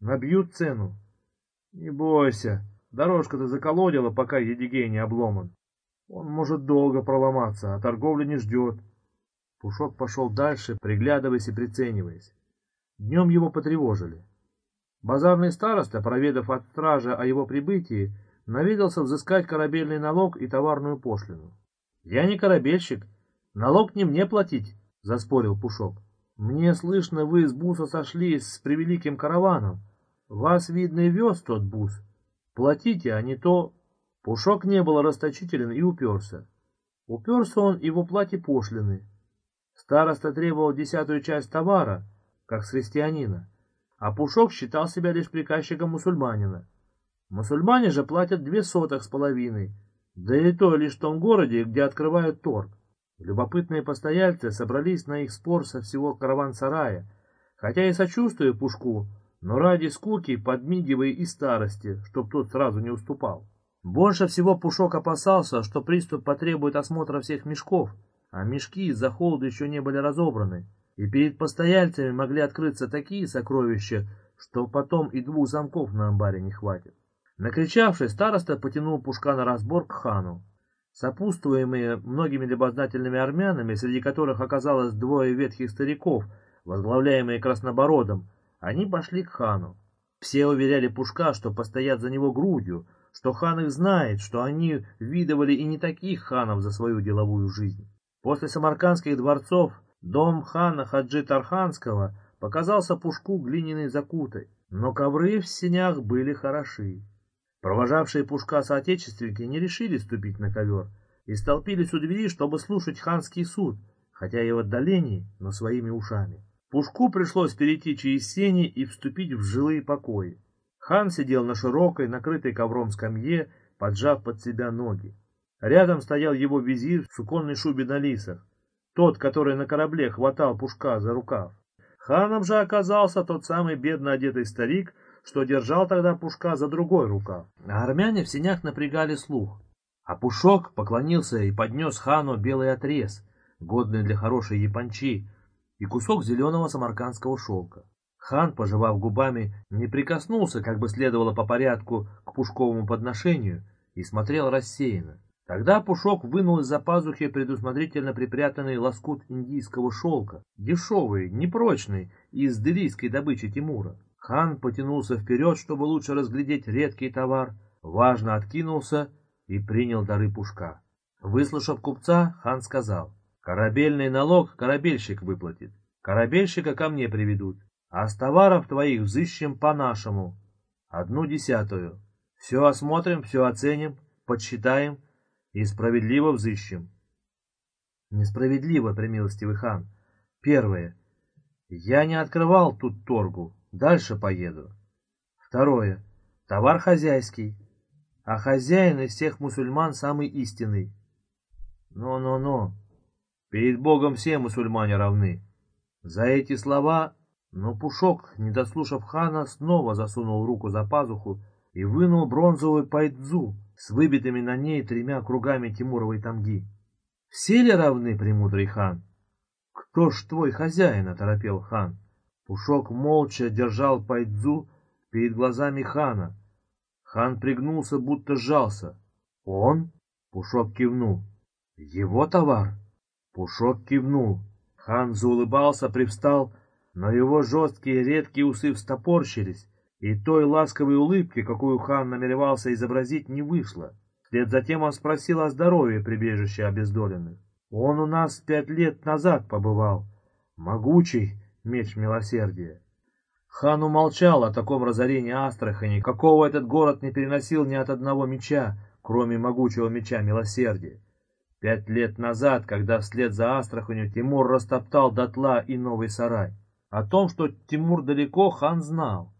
Набьют цену? Не бойся, дорожка-то заколодила, пока Едигей не обломан. Он может долго проломаться, а торговля не ждет». Пушок пошел дальше, приглядываясь и прицениваясь. Днем его потревожили. Базарный староста, проведав от стража о его прибытии, навиделся взыскать корабельный налог и товарную пошлину. «Я не корабельщик, налог не мне платить», — заспорил Пушок. «Мне слышно, вы с буса сошли с превеликим караваном. Вас, видно, и вез тот бус. Платите, а не то...» Пушок не был расточителен и уперся. Уперся он и в уплате пошлины. Староста требовал десятую часть товара, как с христианина а Пушок считал себя лишь приказчиком мусульманина. Мусульмане же платят две сотых с половиной, да и то лишь в том городе, где открывают торг. Любопытные постояльцы собрались на их спор со всего караван-сарая, хотя и сочувствуя Пушку, но ради скуки подмигивая и старости, чтоб тот сразу не уступал. Больше всего Пушок опасался, что приступ потребует осмотра всех мешков, а мешки из-за холода еще не были разобраны и перед постояльцами могли открыться такие сокровища, что потом и двух замков на амбаре не хватит. Накричавшись, староста потянул Пушка на разбор к хану. Сопутствуемые многими любознательными армянами, среди которых оказалось двое ветхих стариков, возглавляемые Краснобородом, они пошли к хану. Все уверяли Пушка, что постоят за него грудью, что хан их знает, что они видывали и не таких ханов за свою деловую жизнь. После самаркандских дворцов Дом хана Хаджи Тарханского показался Пушку глиняной закутой, но ковры в сенях были хороши. Провожавшие Пушка соотечественники не решили ступить на ковер и столпились у двери, чтобы слушать ханский суд, хотя и в отдалении, но своими ушами. Пушку пришлось перейти через сени и вступить в жилые покои. Хан сидел на широкой, накрытой ковром скамье, поджав под себя ноги. Рядом стоял его визирь в суконной шубе на лисах, тот, который на корабле хватал Пушка за рукав. Ханом же оказался тот самый бедно одетый старик, что держал тогда Пушка за другой рукав. А армяне в синях напрягали слух. А Пушок поклонился и поднес хану белый отрез, годный для хорошей япончи, и кусок зеленого самаркандского шелка. Хан, пожевав губами, не прикоснулся, как бы следовало по порядку, к пушковому подношению и смотрел рассеянно. Тогда Пушок вынул из-за пазухи предусмотрительно припрятанный лоскут индийского шелка, дешевый, непрочный, из делийской добычи Тимура. Хан потянулся вперед, чтобы лучше разглядеть редкий товар, важно откинулся и принял дары Пушка. Выслушав купца, хан сказал, «Корабельный налог корабельщик выплатит, корабельщика ко мне приведут, а с товаров твоих взыщем по-нашему, одну десятую. Все осмотрим, все оценим, подсчитаем и справедливо взыщем». Несправедливо, премилостивый хан. Первое. Я не открывал тут торгу, дальше поеду. Второе. Товар хозяйский, а хозяин из всех мусульман самый истинный. Но-но-но, перед Богом все мусульмане равны. За эти слова, но Пушок, не дослушав хана, снова засунул руку за пазуху и вынул бронзовую пайдзу с выбитыми на ней тремя кругами Тимуровой тамги. «Все ли равны, премудрый хан?» «Кто ж твой хозяин?» — оторопел хан. Пушок молча держал пайдзу перед глазами хана, Хан пригнулся, будто сжался. «Он?» — Пушок кивнул. «Его товар?» Пушок кивнул. Хан заулыбался, привстал, но его жесткие редкие усы встопорщились, и той ласковой улыбки, какую хан намеревался изобразить, не вышло. Вслед затем он спросил о здоровье прибежища обездоленных. «Он у нас пять лет назад побывал. Могучий меч милосердия». Хан умолчал о таком разорении Астрахани, какого этот город не переносил ни от одного меча, кроме могучего меча милосердия. Пять лет назад, когда вслед за Астраханью Тимур растоптал дотла и новый сарай. О том, что Тимур далеко, хан знал.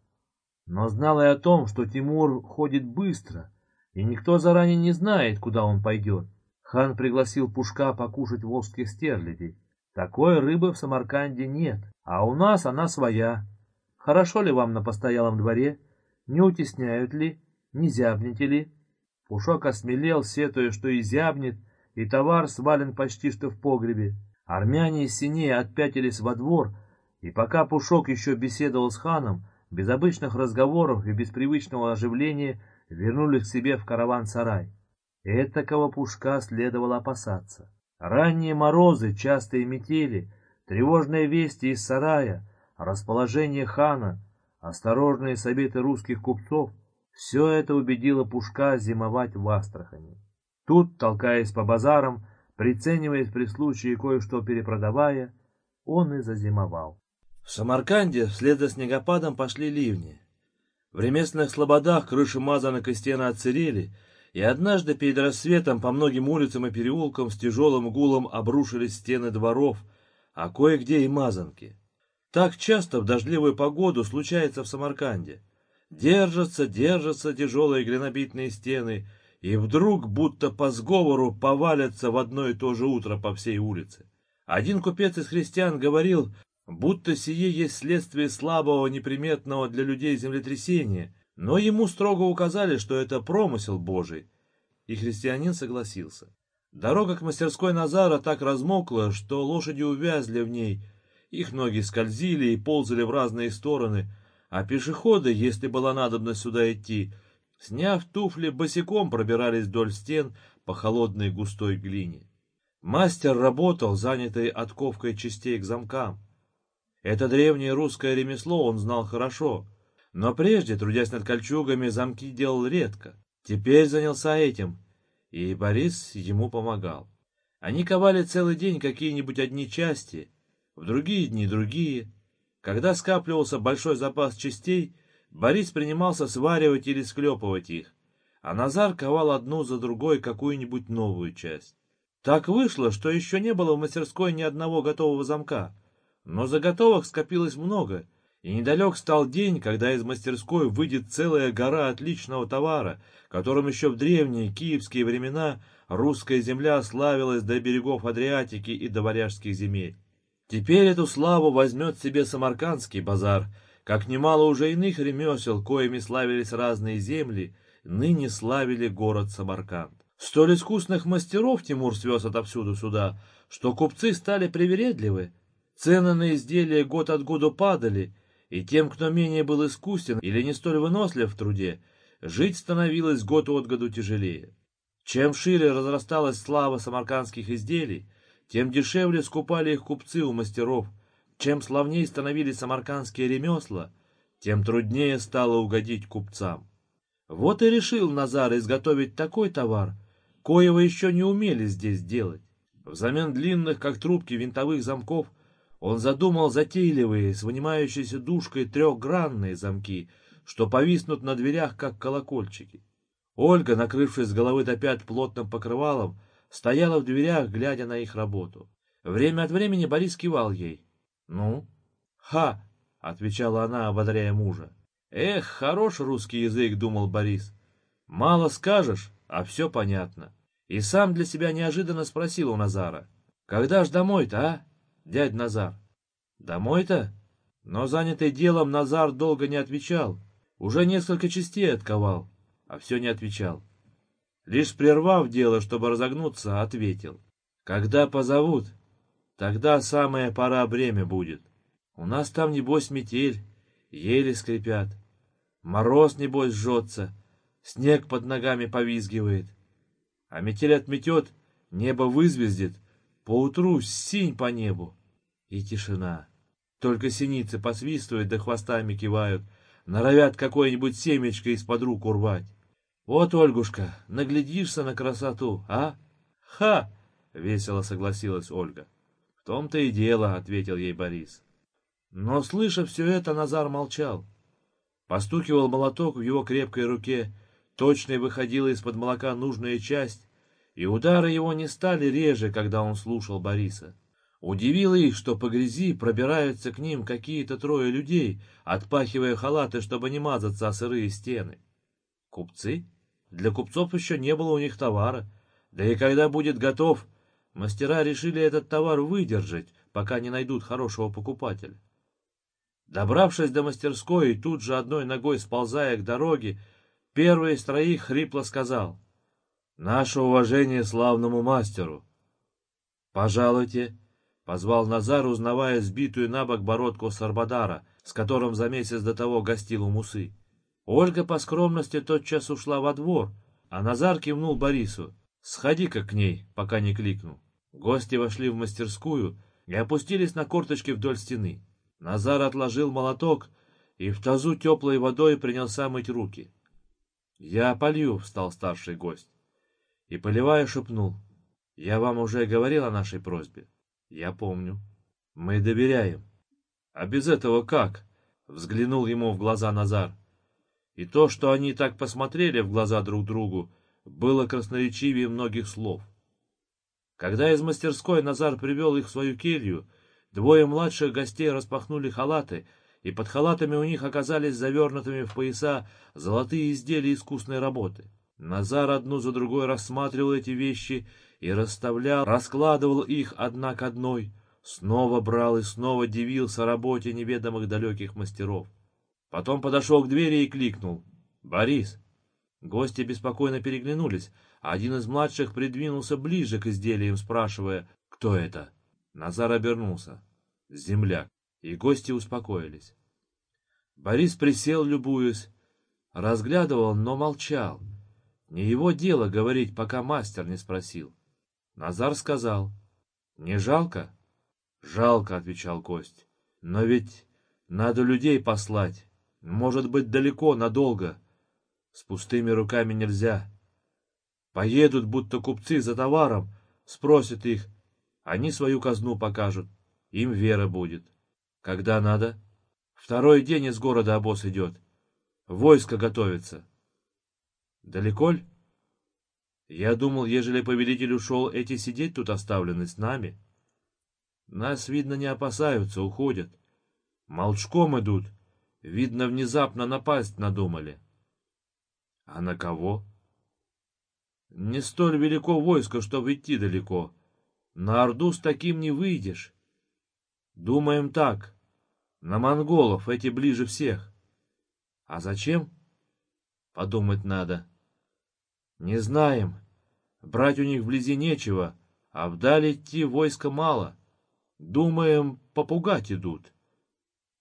Но знал и о том, что Тимур ходит быстро, и никто заранее не знает, куда он пойдет. Хан пригласил Пушка покушать волжских стерлядей. Такой рыбы в Самарканде нет, а у нас она своя. Хорошо ли вам на постоялом дворе? Не утесняют ли? Не зябнете ли? Пушок осмелел, сетуя, что и зябнет, и товар свален почти что в погребе. Армяне из синее отпятились во двор, и пока Пушок еще беседовал с ханом, без обычных разговоров и без привычного оживления вернулись к себе в караван-сарай. Этакого Пушка следовало опасаться. Ранние морозы, частые метели, тревожные вести из сарая — расположение хана, осторожные советы русских купцов — все это убедило Пушка зимовать в Астрахани. Тут, толкаясь по базарам, прицениваясь при случае кое-что перепродавая, он и зазимовал. В Самарканде вслед за снегопадом пошли ливни. В ремесленных слободах крыши мазанок и стены отсырели, и однажды перед рассветом по многим улицам и переулкам с тяжелым гулом обрушились стены дворов, а кое-где и мазанки. Так часто в дождливую погоду случается в Самарканде. Держатся, держатся тяжелые глинобитные стены, и вдруг, будто по сговору, повалятся в одно и то же утро по всей улице. Один купец из христиан говорил, будто сие есть следствие слабого, неприметного для людей землетрясения, но ему строго указали, что это промысел Божий, и христианин согласился. Дорога к мастерской Назара так размокла, что лошади увязли в ней, их ноги скользили и ползали в разные стороны, а пешеходы, если была надобность сюда идти, сняв туфли, босиком пробирались вдоль стен по холодной густой глине. Мастер работал, занятый отковкой частей к замкам. Это древнее русское ремесло он знал хорошо, но прежде, трудясь над кольчугами, замки делал редко. Теперь занялся этим, и Борис ему помогал. Они ковали целый день какие-нибудь одни части — в другие дни другие. Когда скапливался большой запас частей, Борис принимался сваривать или склепывать их, а Назар ковал одну за другой какую-нибудь новую часть. Так вышло, что еще не было в мастерской ни одного готового замка, но заготовок скопилось много, И недалек стал день, когда из мастерской выйдет целая гора отличного товара, которым еще в древние киевские времена русская земля славилась до берегов Адриатики и до варяжских земель. Теперь эту славу возьмет себе самаркандский базар, как немало уже иных ремесел, коими славились разные земли, ныне славили город Самарканд. Столь искусных мастеров Тимур свез отовсюду сюда, что купцы стали привередливы, цены на изделия год от года падали, и тем, кто менее был искусен или не столь вынослив в труде, жить становилось год от году тяжелее. Чем шире разрасталась слава самаркандских изделий, тем дешевле скупали их купцы у мастеров, чем славнее становились самаркандские ремесла, тем труднее стало угодить купцам. Вот и решил Назар изготовить такой товар, коего еще не умели здесь делать. Взамен длинных, как трубки, винтовых замков – он задумал затейливые, с вынимающейся душкой трехгранные замки, что повиснут на дверях, как колокольчики. Ольга, накрывшись с головы до пят плотным покрывалом, стояла в дверях, глядя на их работу. Время от времени Борис кивал ей. «Ну?» «Ха!» — отвечала она, ободряя мужа. «Эх, хорош русский язык», — думал Борис. «Мало скажешь, а все понятно». И сам для себя неожиданно спросил у Назара. «Когда ж домой-то, а?» Дядь Назар. Домой-то? Но занятый делом Назар долго не отвечал. Уже несколько частей отковал, а все не отвечал. Лишь прервав дело, чтобы разогнуться, ответил. Когда позовут, тогда самая пора бремя будет. У нас там, небось, метель, еле скрипят. Мороз, небось, жжется, снег под ногами повизгивает. А метель отметет, небо вызвездит, поутру синь по небу. И тишина. Только синицы посвистывают да хвостами кивают, норовят какое-нибудь семечко из-под рук урвать. Вот, Ольгушка, наглядишься на красоту, а? Ха! — весело согласилась Ольга. В том-то и дело, — ответил ей Борис. Но, слыша все это, Назар молчал. Постукивал молоток в его крепкой руке, точно выходила из-под молока нужная часть, и удары его не стали реже, когда он слушал Бориса. Удивило их, что по грязи пробираются к ним какие-то трое людей, отпахивая халаты, чтобы не мазаться о сырые стены. Купцы? Для купцов еще не было у них товара. Да и когда будет готов, мастера решили этот товар выдержать, пока не найдут хорошего покупателя. Добравшись до мастерской и тут же одной ногой сползая к дороге, первый из троих хрипло сказал «Наше уважение славному мастеру!» «Пожалуйте!» Позвал Назар, узнавая сбитую на бок бородку Сарбадара, с которым за месяц до того гостил у Мусы. Ольга по скромности тотчас ушла во двор, а Назар кивнул Борису. «Сходи-ка к ней, пока не кликну». Гости вошли в мастерскую и опустились на корточки вдоль стены. Назар отложил молоток и в тазу теплой водой принялся мыть руки. «Я полью», — встал старший гость. И, поливая, шепнул. «Я вам уже говорил о нашей просьбе. Я помню. Мы доверяем. А без этого как? Взглянул ему в глаза Назар. И то, что они так посмотрели в глаза друг другу, было красноречивее многих слов. Когда из мастерской Назар привел их в свою келью, двое младших гостей распахнули халаты, и под халатами у них оказались завернутыми в пояса золотые изделия искусной работы. Назар одну за другой рассматривал эти вещи и расставлял, раскладывал их одна к одной, снова брал и снова дивился работе неведомых далеких мастеров. Потом подошел к двери и кликнул. «Борис!» Гости беспокойно переглянулись, а один из младших придвинулся ближе к изделиям, спрашивая, кто это. Назар обернулся. Земляк. И гости успокоились. Борис присел, любуясь, разглядывал, но молчал. Не его дело говорить, пока мастер не спросил. Назар сказал. «Не жалко?» «Жалко», — отвечал гость. «Но ведь надо людей послать. Может быть, далеко, надолго. С пустыми руками нельзя. Поедут, будто купцы, за товаром, спросят их. Они свою казну покажут. Им вера будет. Когда надо? Второй день из города обоз идет. Войско готовится. Далеко? Я думал, ежели повелитель ушел, эти сидеть тут оставлены с нами. Нас, видно, не опасаются, уходят. Молчком идут. Видно, внезапно напасть надумали. А на кого? Не столь велико войско, чтобы идти далеко. На Орду с таким не выйдешь. Думаем так. На монголов эти ближе всех. А зачем? Подумать надо. Не знаем. Брать у них вблизи нечего, а вдаль идти войска мало. Думаем, попугать идут.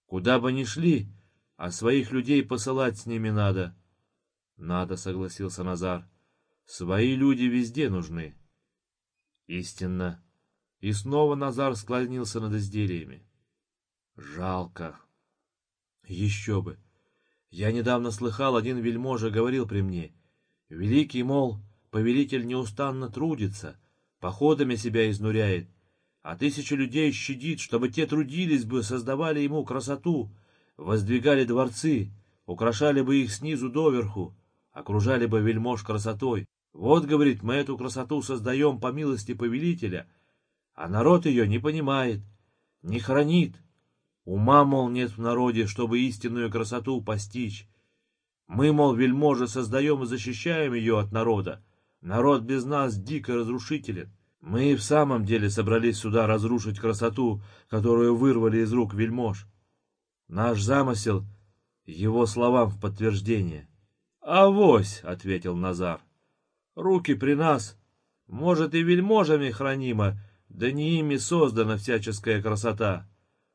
Куда бы ни шли, а своих людей посылать с ними надо. Надо, согласился Назар. Свои люди везде нужны. Истинно. И снова Назар склонился над изделиями. Жалко. Еще бы. Я недавно слыхал, один вельможа говорил при мне. Великий, мол, повелитель неустанно трудится, походами себя изнуряет, а тысячи людей щадит, чтобы те трудились бы, создавали ему красоту, воздвигали дворцы, украшали бы их снизу доверху, окружали бы вельмож красотой. Вот, говорит, мы эту красоту создаем по милости повелителя, а народ ее не понимает, не хранит. Ума, мол, нет в народе, чтобы истинную красоту постичь. Мы, мол, вельможи, создаем и защищаем ее от народа. Народ без нас дико разрушителен. Мы и в самом деле собрались сюда разрушить красоту, которую вырвали из рук вельмож. Наш замысел — его словам в подтверждение. «Авось», — ответил Назар, — «руки при нас. Может, и вельможами хранима, да не ими создана всяческая красота.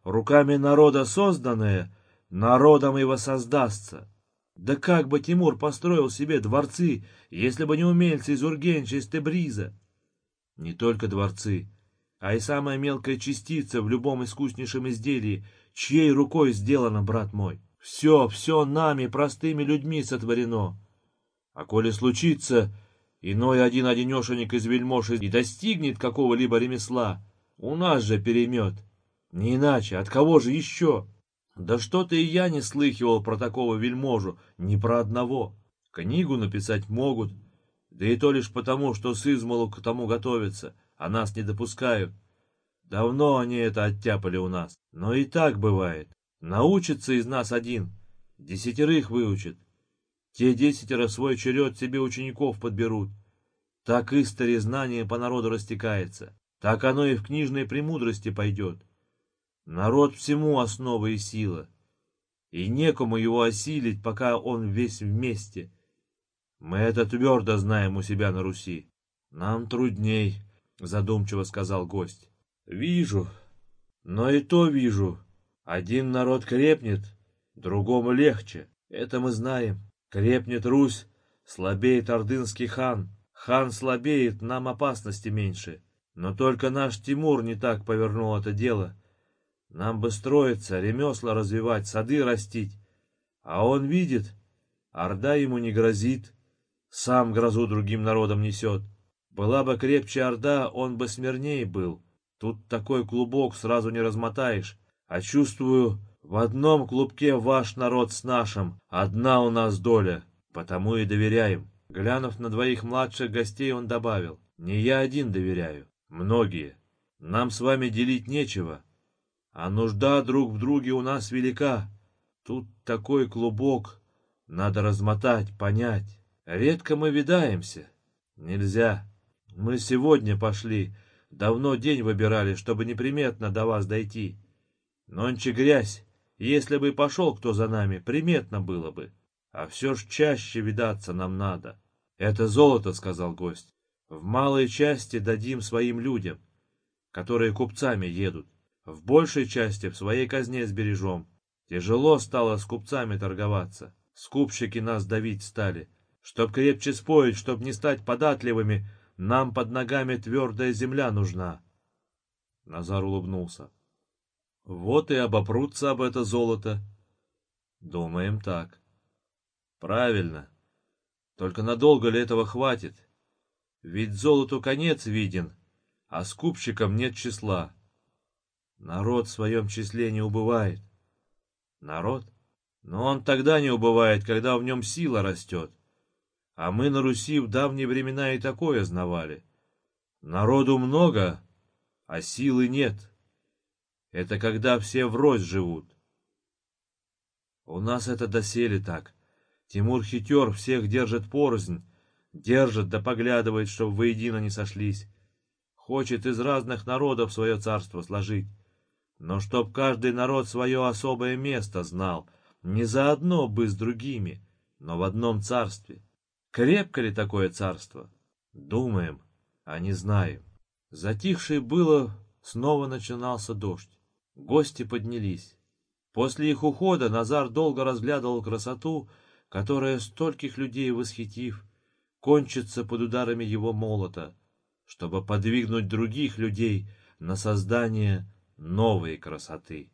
Руками народа созданная, народом и воссоздастся». Да как бы Тимур построил себе дворцы, если бы не умельцы из Ургенча, из Тебриза? Не только дворцы, а и самая мелкая частица в любом искуснейшем изделии, чьей рукой сделано, брат мой. Все, все нами, простыми людьми сотворено. А коли случится, иной один-одинешенек из вельмож и достигнет какого-либо ремесла, у нас же перемет. Не иначе, от кого же еще? Да что-то и я не слыхивал про такого вельможу, ни про одного. Книгу написать могут, да и то лишь потому, что с измолу к тому готовятся, а нас не допускают. Давно они это оттяпали у нас. Но и так бывает. Научится из нас один, десятерых выучит. Те десятеро свой черед себе учеников подберут. Так истори знание по народу растекается. Так оно и в книжной премудрости пойдет. Народ всему основа и сила. И некому его осилить, пока он весь вместе. Мы это твердо знаем у себя на Руси. Нам трудней, задумчиво сказал гость. Вижу, но и то вижу. Один народ крепнет, другому легче. Это мы знаем. Крепнет Русь, слабеет ордынский хан. Хан слабеет, нам опасности меньше. Но только наш Тимур не так повернул это дело. Нам бы строиться, ремесла развивать, сады растить. А он видит, Орда ему не грозит, сам грозу другим народам несет. Была бы крепче Орда, он бы смирней был. Тут такой клубок сразу не размотаешь. А чувствую, в одном клубке ваш народ с нашим, одна у нас доля, потому и доверяем. Глянув на двоих младших гостей, он добавил, не я один доверяю, многие. Нам с вами делить нечего, а нужда друг в друге у нас велика. Тут такой клубок, надо размотать, понять. Редко мы видаемся. Нельзя. Мы сегодня пошли. Давно день выбирали, чтобы неприметно до вас дойти. Нонче грязь. Если бы пошел кто за нами, приметно было бы. А все ж чаще видаться нам надо. Это золото, сказал гость. В малой части дадим своим людям, которые купцами едут. В большей части в своей казне сбережем. Тяжело стало с купцами торговаться. Скупщики нас давить стали. Чтоб крепче спорить, чтоб не стать податливыми, нам под ногами твердая земля нужна. Назар улыбнулся. Вот и обопрутся об это золото. Думаем так. Правильно. Только надолго ли этого хватит? Ведь золоту конец виден, а скупщикам нет числа. Народ в своем числе не убывает. Народ? Но он тогда не убывает, когда в нем сила растет. А мы на Руси в давние времена и такое знавали. Народу много, а силы нет. Это когда все врозь живут. У нас это доселе так. Тимур хитер, всех держит порознь, держит да поглядывает, чтоб воедино не сошлись. Хочет из разных народов свое царство сложить. Но чтоб каждый народ свое особое место знал, не заодно бы с другими, но в одном царстве. Крепко ли такое царство? Думаем, а не знаем. Затихшее было, снова начинался дождь. Гости поднялись. После их ухода Назар долго разглядывал красоту, которая, стольких людей восхитив, кончится под ударами его молота, чтобы подвигнуть других людей на создание новой красоты.